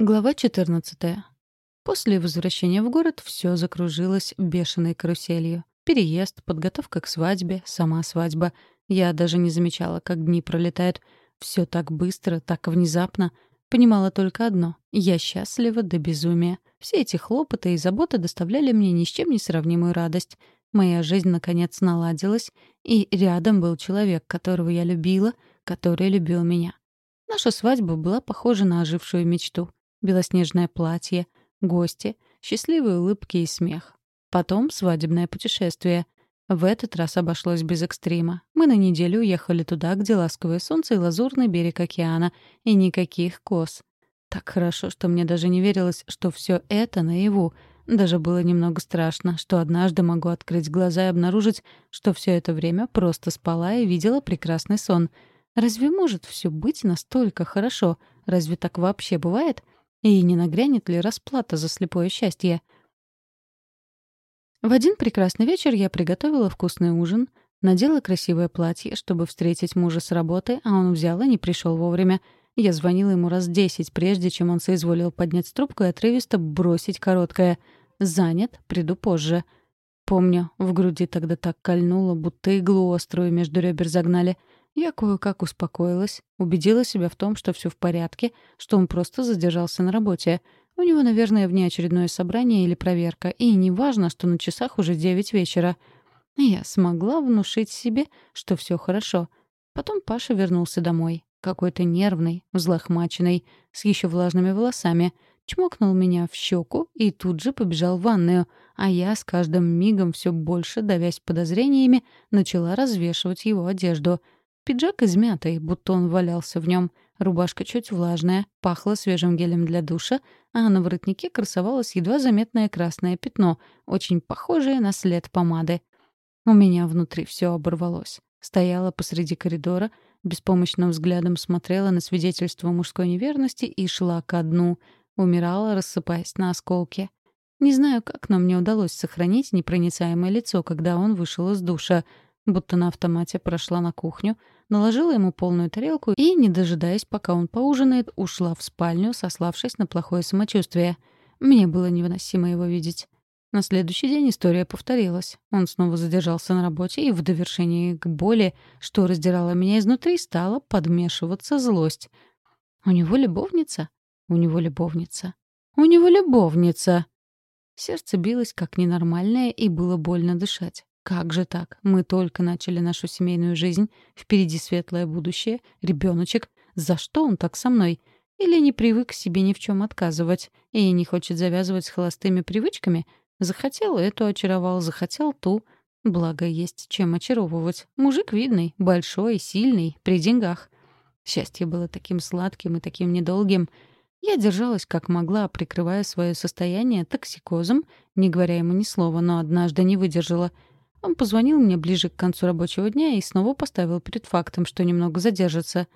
Глава 14. После возвращения в город все закружилось бешеной каруселью. Переезд, подготовка к свадьбе, сама свадьба. Я даже не замечала, как дни пролетают. Все так быстро, так внезапно. Понимала только одно — я счастлива до безумия. Все эти хлопоты и заботы доставляли мне ни с чем не сравнимую радость. Моя жизнь, наконец, наладилась, и рядом был человек, которого я любила, который любил меня. Наша свадьба была похожа на ожившую мечту белоснежное платье, гости, счастливые улыбки и смех. Потом свадебное путешествие. В этот раз обошлось без экстрима. Мы на неделю уехали туда, где ласковое солнце и лазурный берег океана, и никаких коз. Так хорошо, что мне даже не верилось, что все это наяву. Даже было немного страшно, что однажды могу открыть глаза и обнаружить, что все это время просто спала и видела прекрасный сон. Разве может все быть настолько хорошо? Разве так вообще бывает? — и не нагрянет ли расплата за слепое счастье? В один прекрасный вечер я приготовила вкусный ужин, надела красивое платье, чтобы встретить мужа с работы, а он взял и не пришел вовремя. Я звонила ему раз десять, прежде чем он соизволил поднять трубку и отрывисто бросить короткое «Занят, приду позже». Помню, в груди тогда так кольнуло, будто иглу острую между ребер загнали — я кое-как успокоилась, убедила себя в том, что все в порядке, что он просто задержался на работе. У него, наверное, внеочередное собрание или проверка, и не важно, что на часах уже девять вечера. Я смогла внушить себе, что все хорошо. Потом Паша вернулся домой, какой-то нервный, взлохмаченный, с еще влажными волосами, чмокнул меня в щеку и тут же побежал в ванную, а я с каждым мигом все больше, давясь подозрениями, начала развешивать его одежду — Пиджак измятый, будто он валялся в нем. Рубашка чуть влажная, пахла свежим гелем для душа, а на воротнике красовалось едва заметное красное пятно, очень похожее на след помады. У меня внутри все оборвалось. Стояла посреди коридора, беспомощным взглядом смотрела на свидетельство мужской неверности и шла ко дну. Умирала, рассыпаясь на осколки. Не знаю как, но мне удалось сохранить непроницаемое лицо, когда он вышел из душа. Будто на автомате прошла на кухню, наложила ему полную тарелку и, не дожидаясь, пока он поужинает, ушла в спальню, сославшись на плохое самочувствие. Мне было невыносимо его видеть. На следующий день история повторилась. Он снова задержался на работе, и в довершении к боли, что раздирало меня изнутри, стала подмешиваться злость. «У него любовница? У него любовница? У него любовница!» Сердце билось как ненормальное, и было больно дышать. Как же так? Мы только начали нашу семейную жизнь, впереди светлое будущее, ребеночек. За что он так со мной? Или не привык себе ни в чем отказывать и не хочет завязывать с холостыми привычками? Захотел эту очаровал, захотел ту. Благо, есть чем очаровывать. Мужик видный, большой, сильный, при деньгах. Счастье было таким сладким и таким недолгим. Я держалась как могла, прикрывая свое состояние токсикозом, не говоря ему ни слова, но однажды не выдержала — он позвонил мне ближе к концу рабочего дня и снова поставил перед фактом, что немного задержится.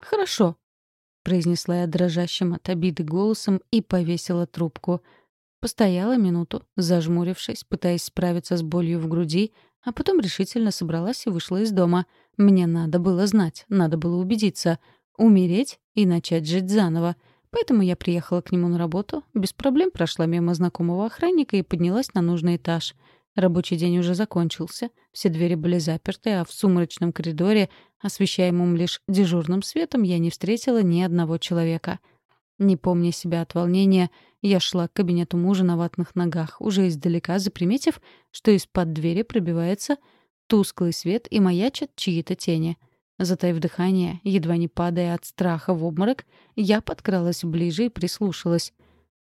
«Хорошо», — произнесла я дрожащим от обиды голосом и повесила трубку. Постояла минуту, зажмурившись, пытаясь справиться с болью в груди, а потом решительно собралась и вышла из дома. Мне надо было знать, надо было убедиться. Умереть и начать жить заново. Поэтому я приехала к нему на работу, без проблем прошла мимо знакомого охранника и поднялась на нужный этаж — Рабочий день уже закончился, все двери были заперты, а в сумрачном коридоре, освещаемом лишь дежурным светом, я не встретила ни одного человека. Не помня себя от волнения, я шла к кабинету мужа на ватных ногах, уже издалека заприметив, что из-под двери пробивается тусклый свет и маячат чьи-то тени. Затаив дыхание, едва не падая от страха в обморок, я подкралась ближе и прислушалась.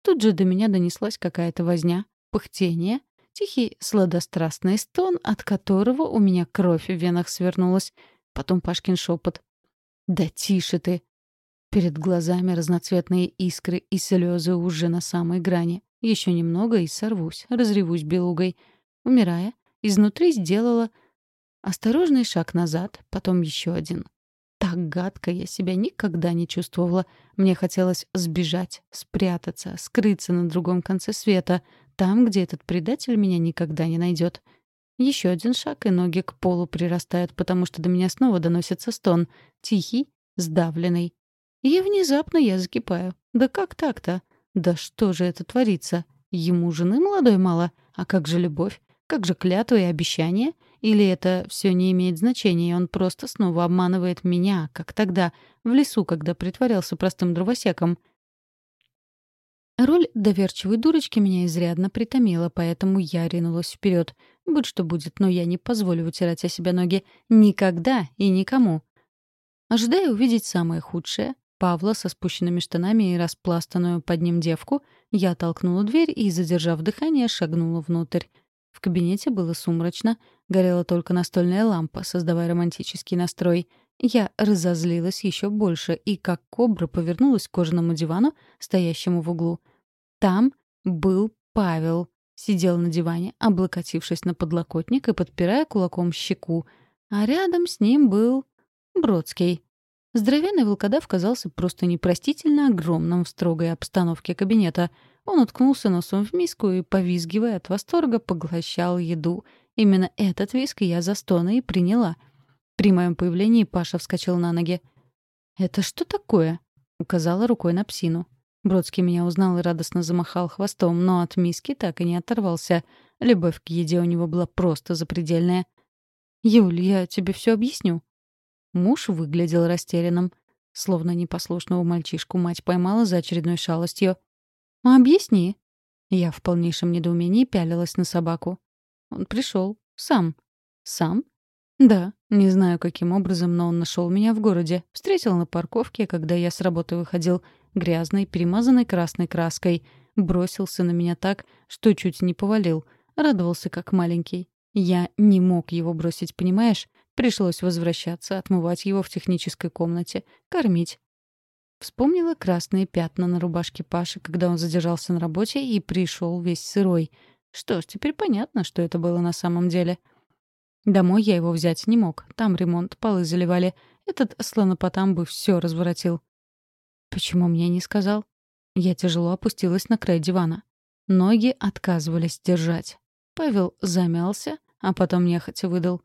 Тут же до меня донеслась какая-то возня, пыхтение — Тихий сладострастный стон, от которого у меня кровь в венах свернулась. Потом Пашкин шепот. «Да тише ты!» Перед глазами разноцветные искры и слезы уже на самой грани. Еще немного и сорвусь, разревусь белугой. Умирая, изнутри сделала осторожный шаг назад, потом еще один. Так гадко я себя никогда не чувствовала. Мне хотелось сбежать, спрятаться, скрыться на другом конце света, там, где этот предатель меня никогда не найдет. Еще один шаг, и ноги к полу прирастают, потому что до меня снова доносится стон. Тихий, сдавленный. И внезапно я закипаю. Да как так-то? Да что же это творится? Ему жены молодой мало? А как же любовь? Как же клятва и обещания? Или это все не имеет значения, и он просто снова обманывает меня, как тогда, в лесу, когда притворялся простым дровосеком? Роль доверчивой дурочки меня изрядно притомила, поэтому я ринулась вперед. Будь что будет, но я не позволю вытирать о себя ноги. Никогда и никому. Ожидая увидеть самое худшее, Павла со спущенными штанами и распластанную под ним девку, я толкнула дверь и, задержав дыхание, шагнула внутрь. В кабинете было сумрачно, горела только настольная лампа, создавая романтический настрой. Я разозлилась еще больше и, как кобра, повернулась к кожаному дивану, стоящему в углу. Там был Павел. Сидел на диване, облокотившись на подлокотник и подпирая кулаком щеку. А рядом с ним был Бродский. Здоровенный волкодав казался просто непростительно огромным в строгой обстановке кабинета. Он уткнулся носом в миску и, повизгивая от восторга, поглощал еду. Именно этот виск я за стоны и приняла. При моем появлении Паша вскочил на ноги. «Это что такое?» — указала рукой на псину. Бродский меня узнал и радостно замахал хвостом, но от миски так и не оторвался. Любовь к еде у него была просто запредельная. «Юль, я тебе все объясню», Муж выглядел растерянным. Словно непослушного мальчишку мать поймала за очередной шалостью. «Объясни». Я в полнейшем недоумении пялилась на собаку. Он пришел. Сам. Сам? Да. Не знаю, каким образом, но он нашел меня в городе. Встретил на парковке, когда я с работы выходил, грязной, перемазанной красной краской. Бросился на меня так, что чуть не повалил. Радовался, как маленький. Я не мог его бросить, понимаешь? Пришлось возвращаться, отмывать его в технической комнате, кормить. Вспомнила красные пятна на рубашке Паши, когда он задержался на работе и пришел весь сырой. Что ж, теперь понятно, что это было на самом деле. Домой я его взять не мог. Там ремонт, полы заливали. Этот слонопотам бы все разворотил. Почему мне не сказал? Я тяжело опустилась на край дивана. Ноги отказывались держать. Павел замялся, а потом нехотя выдал.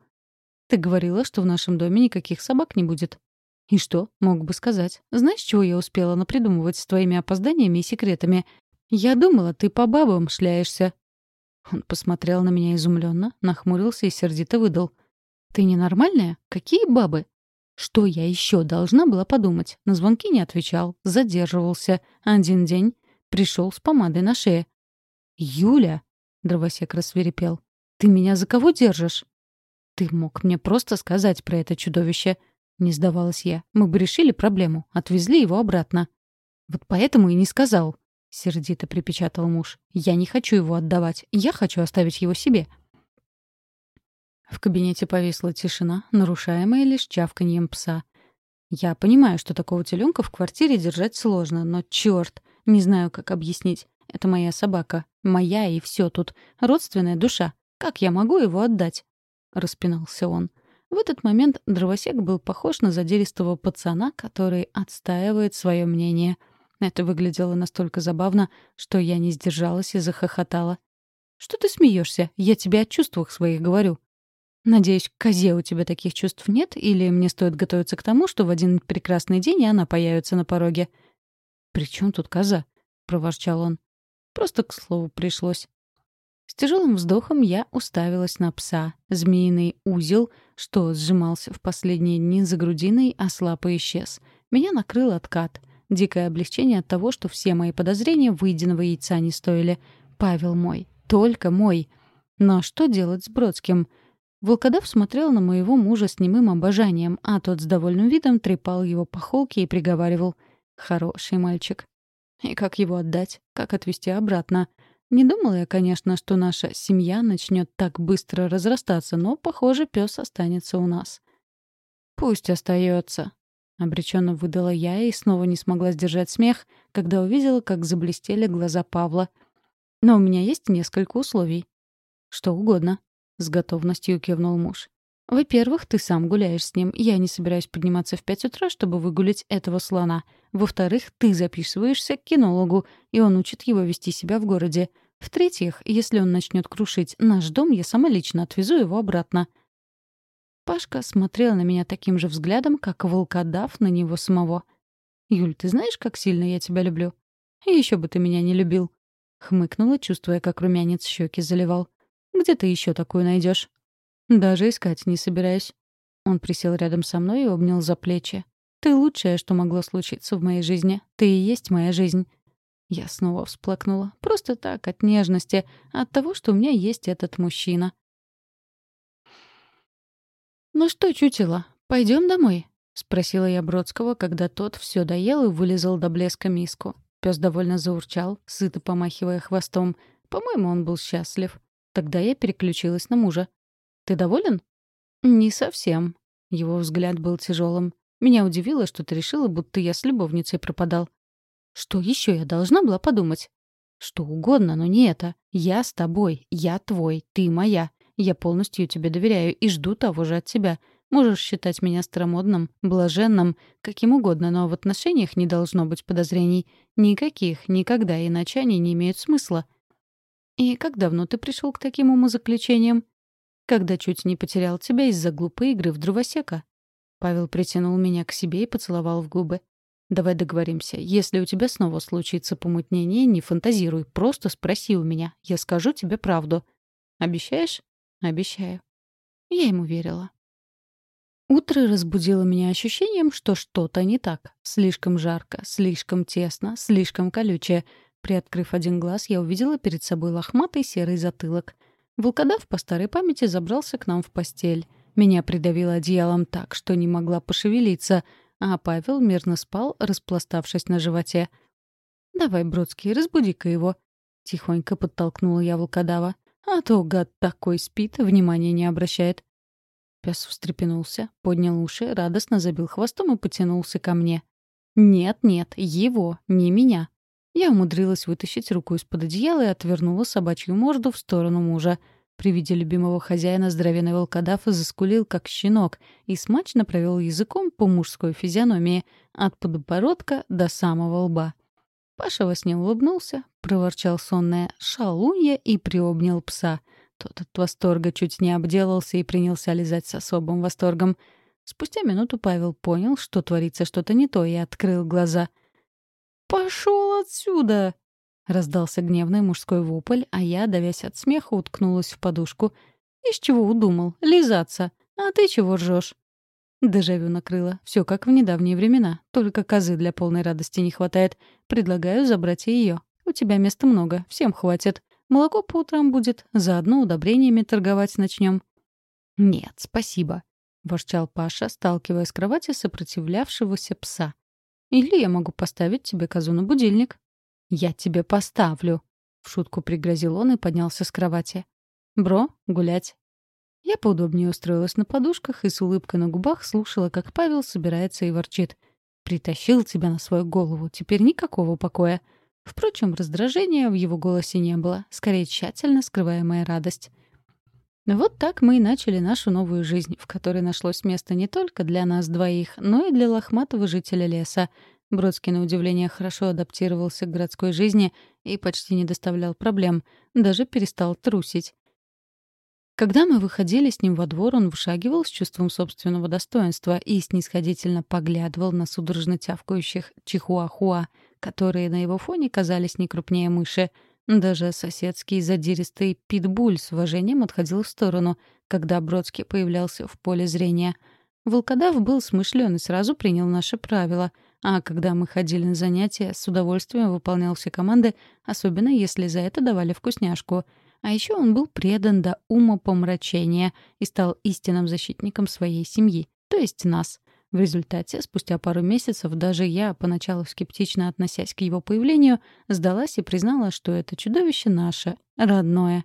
Ты говорила, что в нашем доме никаких собак не будет. И что? Мог бы сказать. Знаешь, чего я успела напридумывать с твоими опозданиями и секретами? Я думала, ты по бабам шляешься. Он посмотрел на меня изумленно, нахмурился и сердито выдал. Ты ненормальная? Какие бабы? Что я еще должна была подумать? На звонки не отвечал, задерживался. Один день пришел с помадой на шее. «Юля!» — дровосек рассверепел. «Ты меня за кого держишь?» «Ты мог мне просто сказать про это чудовище». Не сдавалась я. «Мы бы решили проблему. Отвезли его обратно». «Вот поэтому и не сказал», — сердито припечатал муж. «Я не хочу его отдавать. Я хочу оставить его себе». В кабинете повисла тишина, нарушаемая лишь чавканьем пса. Я понимаю, что такого теленка в квартире держать сложно, но черт, не знаю, как объяснить. Это моя собака. Моя и все тут. Родственная душа. Как я могу его отдать? — распинался он. В этот момент дровосек был похож на задиристого пацана, который отстаивает свое мнение. Это выглядело настолько забавно, что я не сдержалась и захохотала. «Что ты смеешься? Я тебе о чувствах своих говорю». «Надеюсь, козе у тебя таких чувств нет, или мне стоит готовиться к тому, что в один прекрасный день она появится на пороге?» «При чем тут коза?» — проворчал он. «Просто к слову пришлось. С тяжелым вздохом я уставилась на пса. Змеиный узел, что сжимался в последние дни за грудиной, ослаб и исчез. Меня накрыл откат. Дикое облегчение от того, что все мои подозрения выеденного яйца не стоили. Павел мой. Только мой. Но что делать с Бродским? Волкодав смотрел на моего мужа с немым обожанием, а тот с довольным видом трепал его по холке и приговаривал. «Хороший мальчик». И как его отдать? Как отвезти обратно? Не думала я, конечно, что наша семья начнет так быстро разрастаться, но, похоже, пес останется у нас. «Пусть остается», — обреченно выдала я и снова не смогла сдержать смех, когда увидела, как заблестели глаза Павла. «Но у меня есть несколько условий». «Что угодно», — с готовностью кивнул муж. «Во-первых, ты сам гуляешь с ним. Я не собираюсь подниматься в пять утра, чтобы выгулять этого слона. Во-вторых, ты записываешься к кинологу, и он учит его вести себя в городе. В-третьих, если он начнет крушить наш дом, я сама лично отвезу его обратно. Пашка смотрел на меня таким же взглядом, как волкодав на него самого. «Юль, ты знаешь, как сильно я тебя люблю?» «Еще бы ты меня не любил», — хмыкнула, чувствуя, как румянец щеки заливал. «Где ты еще такую найдешь?» «Даже искать не собираюсь». Он присел рядом со мной и обнял за плечи. «Ты лучшее, что могло случиться в моей жизни. Ты и есть моя жизнь». Я снова всплакнула. Просто так, от нежности, от того, что у меня есть этот мужчина. «Ну что, чутило, пойдем домой?» — спросила я Бродского, когда тот все доел и вылезал до блеска миску. Пес довольно заурчал, сыто помахивая хвостом. По-моему, он был счастлив. Тогда я переключилась на мужа. «Ты доволен?» «Не совсем». Его взгляд был тяжелым. Меня удивило, что ты решила, будто я с любовницей пропадал. Что еще я должна была подумать? Что угодно, но не это. Я с тобой, я твой, ты моя. Я полностью тебе доверяю и жду того же от тебя. Можешь считать меня старомодным, блаженным, каким угодно, но в отношениях не должно быть подозрений. Никаких, никогда, иначе они не имеют смысла. И как давно ты пришел к таким умозаключениям? Когда чуть не потерял тебя из-за глупой игры в дровосека. Павел притянул меня к себе и поцеловал в губы. Давай договоримся. Если у тебя снова случится помутнение, не фантазируй, просто спроси у меня. Я скажу тебе правду. Обещаешь? Обещаю. Я ему верила. Утро разбудило меня ощущением, что что-то не так. Слишком жарко, слишком тесно, слишком колючее. Приоткрыв один глаз, я увидела перед собой лохматый серый затылок. Волкодав по старой памяти забрался к нам в постель. Меня придавило одеялом так, что не могла пошевелиться, а Павел мирно спал, распластавшись на животе. «Давай, Бродский, разбуди-ка его», — тихонько подтолкнула я волкодава. «А то гад такой спит, внимания не обращает». Пес встрепенулся, поднял уши, радостно забил хвостом и потянулся ко мне. «Нет-нет, его, не меня». Я умудрилась вытащить руку из-под одеяла и отвернула собачью морду в сторону мужа. При виде любимого хозяина здоровенный волкодав заскулил, как щенок, и смачно провел языком по мужской физиономии, от подбородка до самого лба. Паша во сне улыбнулся, проворчал сонная «шалунья» и приобнял пса — тот от восторга чуть не обделался и принялся лизать с особым восторгом. Спустя минуту Павел понял, что творится что-то не то, и открыл глаза. «Пошел отсюда!» — раздался гневный мужской вопль, а я, давясь от смеха, уткнулась в подушку. «Из чего удумал? Лизаться! А ты чего ржешь?» Дежавю накрыло. Все как в недавние времена. Только козы для полной радости не хватает. Предлагаю забрать ее. У тебя места много. Всем хватит. Молоко по утрам будет, заодно удобрениями торговать начнем. «Нет, спасибо», — ворчал Паша, сталкивая с кровати сопротивлявшегося пса. «Или я могу поставить тебе козу на будильник». «Я тебе поставлю», — в шутку пригрозил он и поднялся с кровати. «Бро, гулять». Я поудобнее устроилась на подушках и с улыбкой на губах слушала, как Павел собирается и ворчит. «Притащил тебя на свою голову, теперь никакого покоя. Впрочем, раздражения в его голосе не было, скорее тщательно скрываемая радость. Вот так мы и начали нашу новую жизнь, в которой нашлось место не только для нас двоих, но и для лохматого жителя леса. Бродский, на удивление, хорошо адаптировался к городской жизни и почти не доставлял проблем, даже перестал трусить. Когда мы выходили с ним во двор, он вышагивал с чувством собственного достоинства и снисходительно поглядывал на судорожно тявкающих чихуахуа — которые на его фоне казались не крупнее мыши. Даже соседский задиристый питбуль с уважением отходил в сторону, когда Бродский появлялся в поле зрения. Волкодав был смышлен и сразу принял наши правила, а когда мы ходили на занятия, с удовольствием выполнял все команды, особенно если за это давали вкусняшку. А еще он был предан до ума помрачения и стал истинным защитником своей семьи, то есть нас. В результате, спустя пару месяцев, даже я, поначалу скептично относясь к его появлению, сдалась и признала, что это чудовище наше, родное.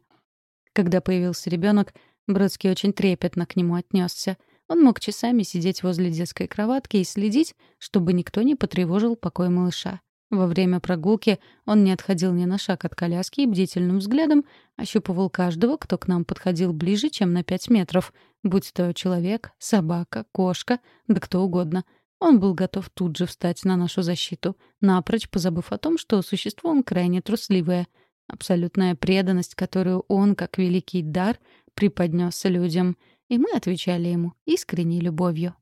Когда появился ребенок, Бродский очень трепетно к нему отнесся. Он мог часами сидеть возле детской кроватки и следить, чтобы никто не потревожил покой малыша. Во время прогулки он не отходил ни на шаг от коляски и бдительным взглядом ощупывал каждого, кто к нам подходил ближе, чем на пять метров, будь то человек, собака, кошка, да кто угодно. Он был готов тут же встать на нашу защиту, напрочь позабыв о том, что существо он крайне трусливое. Абсолютная преданность, которую он, как великий дар, преподнес людям. И мы отвечали ему искренней любовью.